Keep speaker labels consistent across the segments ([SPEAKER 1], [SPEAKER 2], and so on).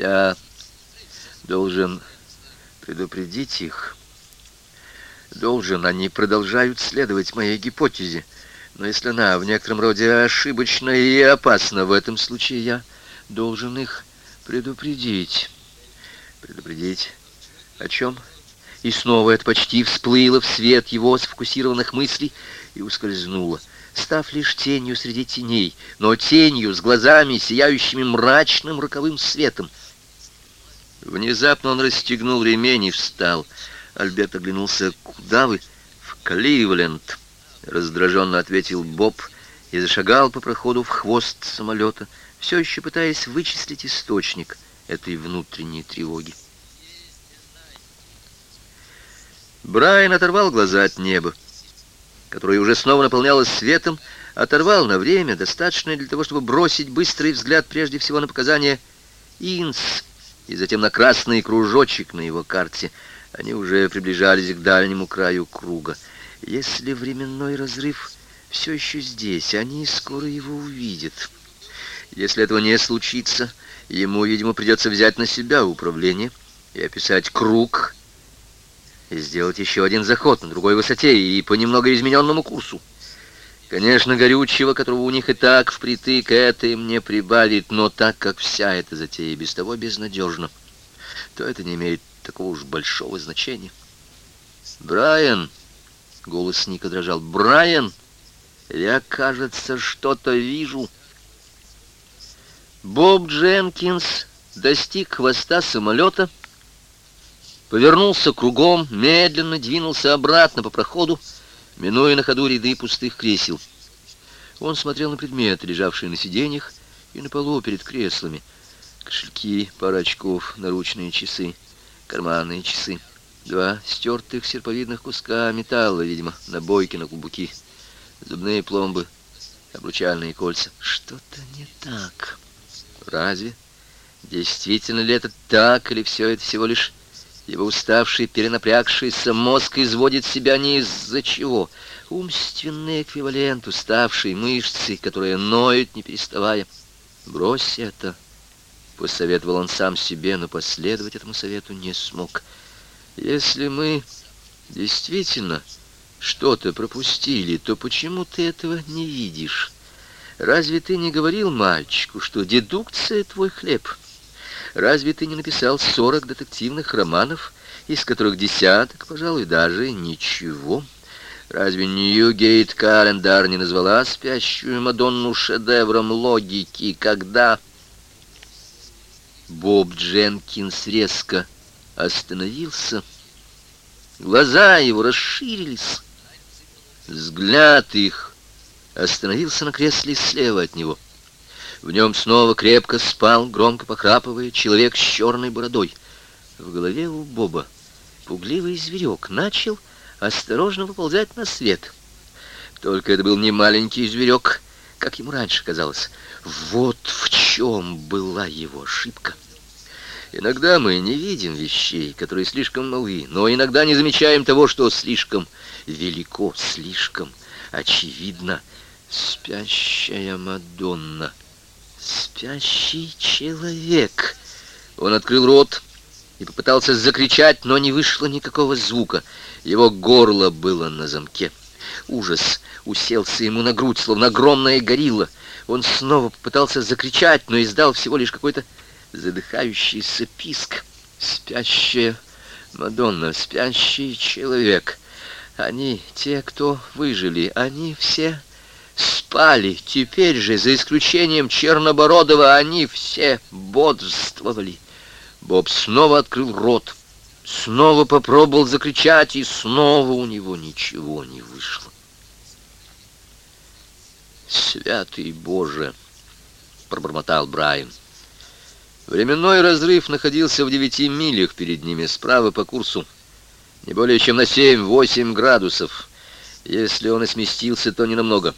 [SPEAKER 1] Я должен предупредить их. Должен, они продолжают следовать моей гипотезе. Но если она в некотором роде ошибочна и опасна, в этом случае я должен их предупредить. Предупредить о чем? И снова это почти всплыло в свет его сфокусированных мыслей и ускользнуло, став лишь тенью среди теней, но тенью с глазами, сияющими мрачным роковым светом. Внезапно он расстегнул ремень и встал. Альберт оглянулся. «Куда вы?» «В Кливленд», — раздраженно ответил Боб и зашагал по проходу в хвост самолета, все еще пытаясь вычислить источник этой внутренней тревоги. Брайан оторвал глаза от неба, которое уже снова наполнялось светом, оторвал на время, достаточное для того, чтобы бросить быстрый взгляд прежде всего на показания Инс и затем на красный кружочек на его карте. Они уже приближались к дальнему краю круга. Если временной разрыв все еще здесь, они скоро его увидят. Если этого не случится, ему, видимо, придется взять на себя управление и описать круг, и сделать еще один заход на другой высоте и по немного измененному курсу. Конечно, горючего, которого у них и так впритык, это им не прибавит, но так как вся эта затея без того безнадежна, то это не имеет такого уж большого значения. «Брайан!» — голос Ника дрожал. «Брайан! Я, кажется, что-то вижу!» Боб Дженкинс достиг хвоста самолета — повернулся кругом, медленно двинулся обратно по проходу, минуя на ходу ряды пустых кресел. Он смотрел на предметы, лежавшие на сиденьях и на полу перед креслами. Кошельки, пара очков, наручные часы, карманные часы. Два стертых серповидных куска металла, видимо, набойки на кубуки, зубные пломбы, обручальные кольца. Что-то не так. Разве? Действительно ли это так, или все это всего лишь его уставший, перенапрягшийся мозг изводит себя не из-за чего. Умственный эквивалент уставшей мышцы, которая ноет, не переставая. «Брось это», — посоветовал он сам себе, но последовать этому совету не смог. «Если мы действительно что-то пропустили, то почему ты этого не видишь? Разве ты не говорил мальчику, что дедукция — твой хлеб?» Разве ты не написал сорок детективных романов, из которых десяток, пожалуй, даже ничего? Разве Ньюгейт Календар не назвала спящую Мадонну шедевром логики, когда... Боб Дженкинс резко остановился. Глаза его расширились. Взгляд их остановился на кресле слева от него — в нем снова крепко спал, громко похрапывая, человек с черной бородой. В голове у Боба пугливый зверек начал осторожно выползать на свет. Только это был не маленький зверек, как ему раньше казалось. Вот в чем была его ошибка. Иногда мы не видим вещей, которые слишком малы, но иногда не замечаем того, что слишком велико, слишком очевидно. Спящая Мадонна — Спящий человек. Он открыл рот и попытался закричать, но не вышло никакого звука. Его горло было на замке. Ужас уселся ему на грудь, словно огромная горилла. Он снова попытался закричать, но издал всего лишь какой-то задыхающийся писк. Спящая Мадонна, спящий человек. Они, те, кто выжили, они все спали. Теперь же, за исключением Чернобородова, они все бодрствовали. Боб снова открыл рот, снова попробовал закричать, и снова у него ничего не вышло. «Святый Боже!» — пробормотал Брайан. Временной разрыв находился в девяти милях перед ними, справа по курсу, не более чем на семь-восемь градусов. Если он и сместился, то ненамного. намного.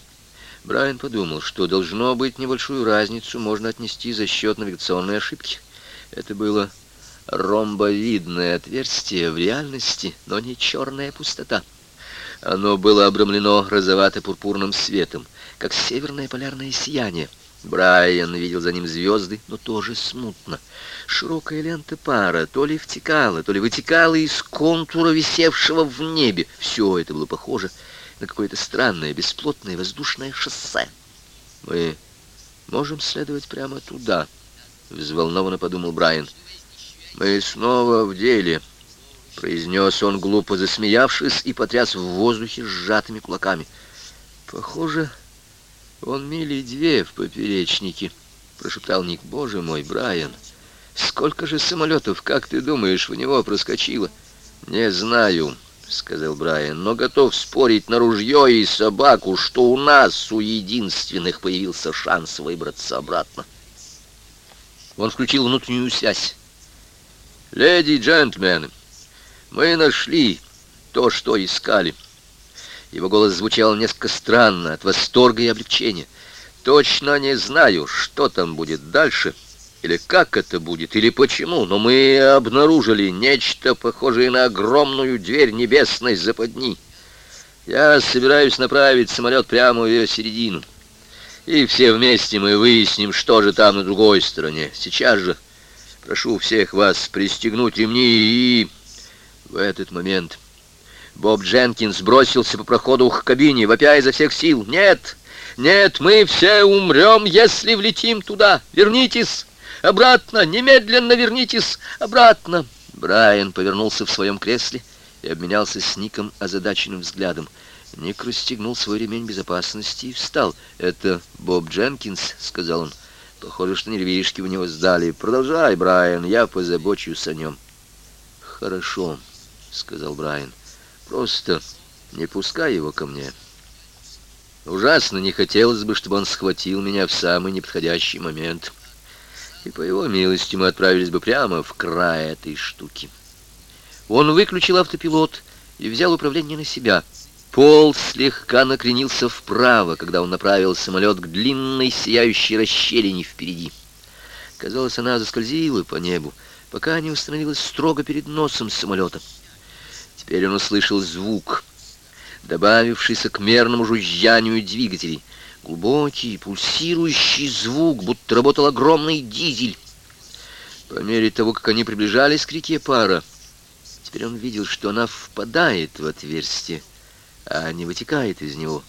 [SPEAKER 1] Брайан подумал, что должно быть небольшую разницу можно отнести за счет навигационной ошибки. Это было ромбовидное отверстие в реальности, но не черная пустота. Оно было обрамлено розовато-пурпурным светом, как северное полярное сияние. Брайан видел за ним звезды, но тоже смутно. Широкая лента пара то ли втекала, то ли вытекала из контура, висевшего в небе. Все это было похоже на какое-то странное, бесплотное воздушное шоссе. «Мы можем следовать прямо туда», — взволнованно подумал Брайан. «Мы снова в деле», — произнес он, глупо засмеявшись, и потряс в воздухе сжатыми кулаками. «Похоже, он мили две в поперечнике», — прошептал Ник. «Боже мой, Брайан, сколько же самолетов, как ты думаешь, в него проскочило?» «Не знаю», — сказал Брайан, «но готов спорить на ружье и собаку, что у нас, у единственных, появился шанс выбраться обратно». Он включил внутреннюю связь. «Леди и джентльмены, мы нашли то, что искали». Его голос звучал несколько странно, от восторга и облегчения. «Точно не знаю, что там будет дальше, или как это будет, или почему, но мы обнаружили нечто похожее на огромную дверь небесной западни. Я собираюсь направить самолет прямо в ее середину, и все вместе мы выясним, что же там на другой стороне. Сейчас же прошу всех вас пристегнуть ремни и...» В этот момент Боб Дженкинс бросился по проходу к кабине, вопя изо всех сил. «Нет! Нет, мы все умрем, если влетим туда! Вернитесь! Обратно! Немедленно вернитесь! Обратно!» Брайан повернулся в своем кресле и обменялся с Ником озадаченным взглядом. Ник расстегнул свой ремень безопасности и встал. «Это Боб Дженкинс», — сказал он. «Похоже, что нервишки у него сдали. Продолжай, Брайан, я позабочусь о нем». «Хорошо», — сказал Брайан. Просто не пускай его ко мне. Ужасно не хотелось бы, чтобы он схватил меня в самый неподходящий момент. И по его милости мы отправились бы прямо в край этой штуки. Он выключил автопилот и взял управление на себя. Пол слегка накренился вправо, когда он направил самолет к длинной сияющей расщелине впереди. Казалось, она заскользила по небу, пока не установилась строго перед носом самолета. Теперь он услышал звук, добавившийся к мерному жужжанию двигателей. Глубокий, пульсирующий звук, будто работал огромный дизель. По мере того, как они приближались к реке пара, теперь он видел, что она впадает в отверстие, а не вытекает из него.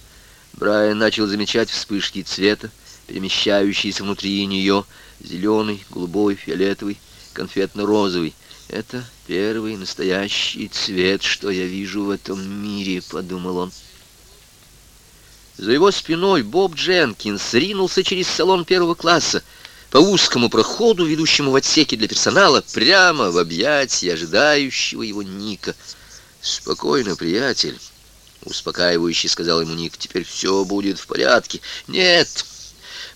[SPEAKER 1] Брайан начал замечать вспышки цвета, перемещающиеся внутри нее, зеленый, голубой, фиолетовый, конфетно-розовый. Это первый настоящий цвет, что я вижу в этом мире, подумал он. За его спиной Боб Дженкинс ринулся через салон первого класса по узкому проходу, ведущему в отсеке для персонала, прямо в объятия ожидающего его Ника. «Спокойно, приятель», — успокаивающе сказал ему Ник, — «теперь все будет в порядке». «Нет!»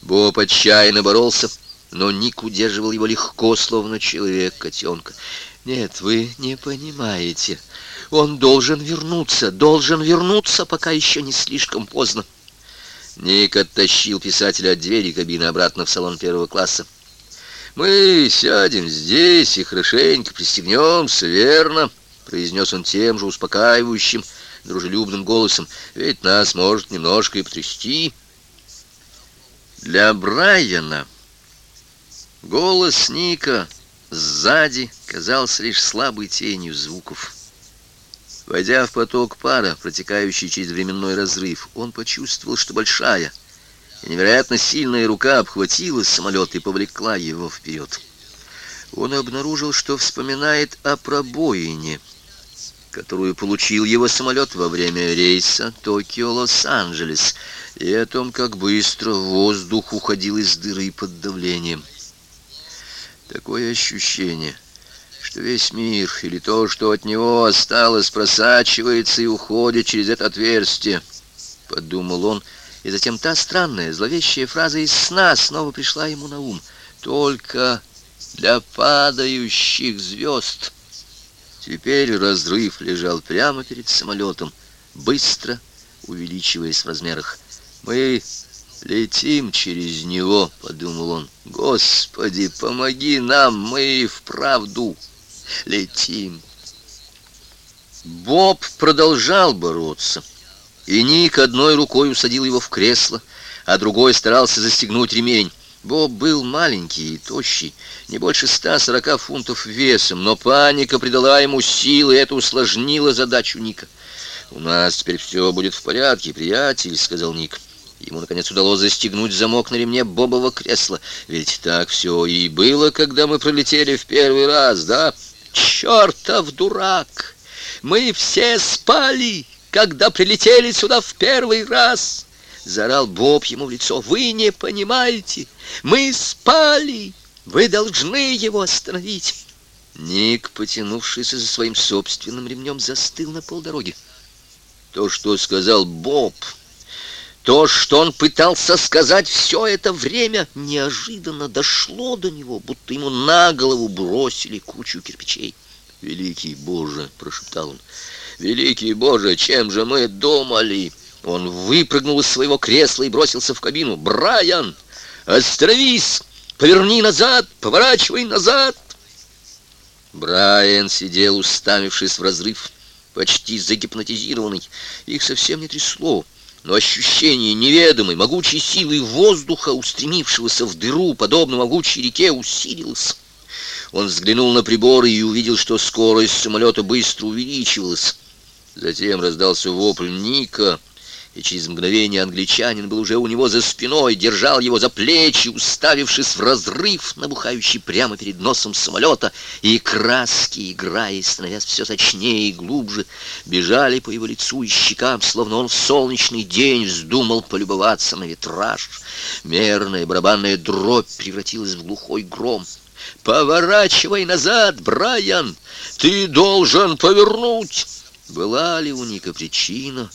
[SPEAKER 1] Боб отчаянно боролся, — но Ник удерживал его легко, словно человек-котенка. «Нет, вы не понимаете. Он должен вернуться, должен вернуться, пока еще не слишком поздно». Ник оттащил писателя от двери кабины обратно в салон первого класса. «Мы сядем здесь и хорошенько пристегнемся, верно?» произнес он тем же успокаивающим, дружелюбным голосом. «Ведь нас может немножко и потрясти». Для Брайана Голос Ника сзади казался лишь слабой тенью звуков. Войдя в поток пара, протекающий через временной разрыв, он почувствовал, что большая и невероятно сильная рука обхватила самолет и повлекла его вперед. Он обнаружил, что вспоминает о пробоине, которую получил его самолет во время рейса Токио-Лос-Анджелес, и о том, как быстро воздух уходил из дыры под давлением. Такое ощущение, весь мир или то, что от него осталось, просачивается и уходит через это отверстие, — подумал он, и затем та странная, зловещая фраза из сна снова пришла ему на ум. «Только для падающих звезд». Теперь разрыв лежал прямо перед самолетом, быстро увеличиваясь в размерах. «Мы «Летим через него», — подумал он. «Господи, помоги нам, мы вправду летим». Боб продолжал бороться, и Ник одной рукой усадил его в кресло, а другой старался застегнуть ремень. Боб был маленький и тощий, не больше 140 фунтов весом, но паника придала ему силы, и это усложнило задачу Ника. «У нас теперь все будет в порядке, приятель», — сказал Ник. Ему, наконец, удалось застегнуть замок на ремне бобового кресла. Ведь так все и было, когда мы пролетели в первый раз, да? Чертов дурак! Мы все спали, когда прилетели сюда в первый раз!» Заорал Боб ему в лицо. «Вы не понимаете! Мы спали! Вы должны его остановить!» Ник, потянувшийся за своим собственным ремнем, застыл на полдороги. То, что сказал Боб, то, что он пытался сказать все это время, неожиданно дошло до него, будто ему на голову бросили кучу кирпичей. «Великий Боже!» — прошептал он. «Великий Боже, чем же мы думали?» Он выпрыгнул из своего кресла и бросился в кабину. «Брайан, остановись! Поверни назад! Поворачивай назад!» Брайан сидел, уставившись в разрыв, почти загипнотизированный. Их совсем не трясло, но ощущение неведомой, могучей силы воздуха, устремившегося в дыру, подобно могучей реке, усилилось. Он взглянул на приборы и увидел, что скорость самолета быстро увеличивалась. Затем раздался вопль Ника — и через мгновение англичанин был уже у него за спиной, держал его за плечи, уставившись в разрыв, набухающий прямо перед носом самолета, и краски, играя, становясь все точнее и глубже, бежали по его лицу и щекам, словно он в солнечный день вздумал полюбоваться на витраж. Мерная барабанная дробь превратилась в глухой гром. «Поворачивай назад, Брайан! Ты должен повернуть!» Была ли у Ника причина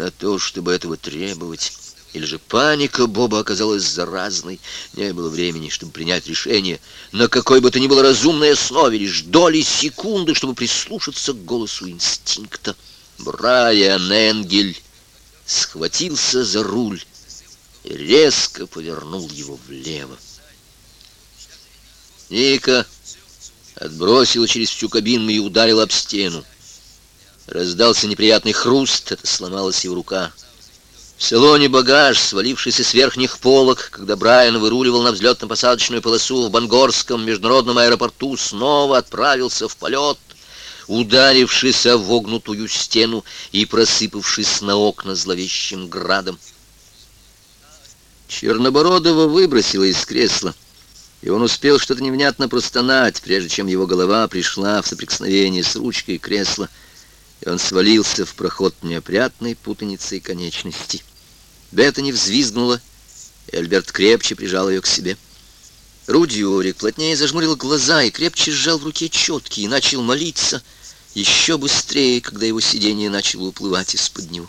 [SPEAKER 1] на то, чтобы этого требовать. Или же паника Боба оказалась заразной. Не было времени, чтобы принять решение на какой бы то ни было разумной основе, лишь доли секунды, чтобы прислушаться к голосу инстинкта. Брайан Энгель схватился за руль и резко повернул его влево. Ника отбросила через всю кабину и ударила об стену. Раздался неприятный хруст, это сломалась его рука. В салоне багаж, свалившийся с верхних полок, когда Брайан выруливал на взлетно-посадочную полосу в Бангорском международном аэропорту, снова отправился в полет, ударившись о вогнутую стену и просыпавшись на окна зловещим градом. Чернобородова выбросила из кресла, и он успел что-то невнятно простонать, прежде чем его голова пришла в соприкосновение с ручкой кресла, и он свалился в проход неопрятной путаницей конечностей. Бета не взвизгнула, и Альберт крепче прижал ее к себе. Руди Орик плотнее зажмурил глаза и крепче сжал в руке четки и начал молиться еще быстрее, когда его сиденье начало уплывать из-под него.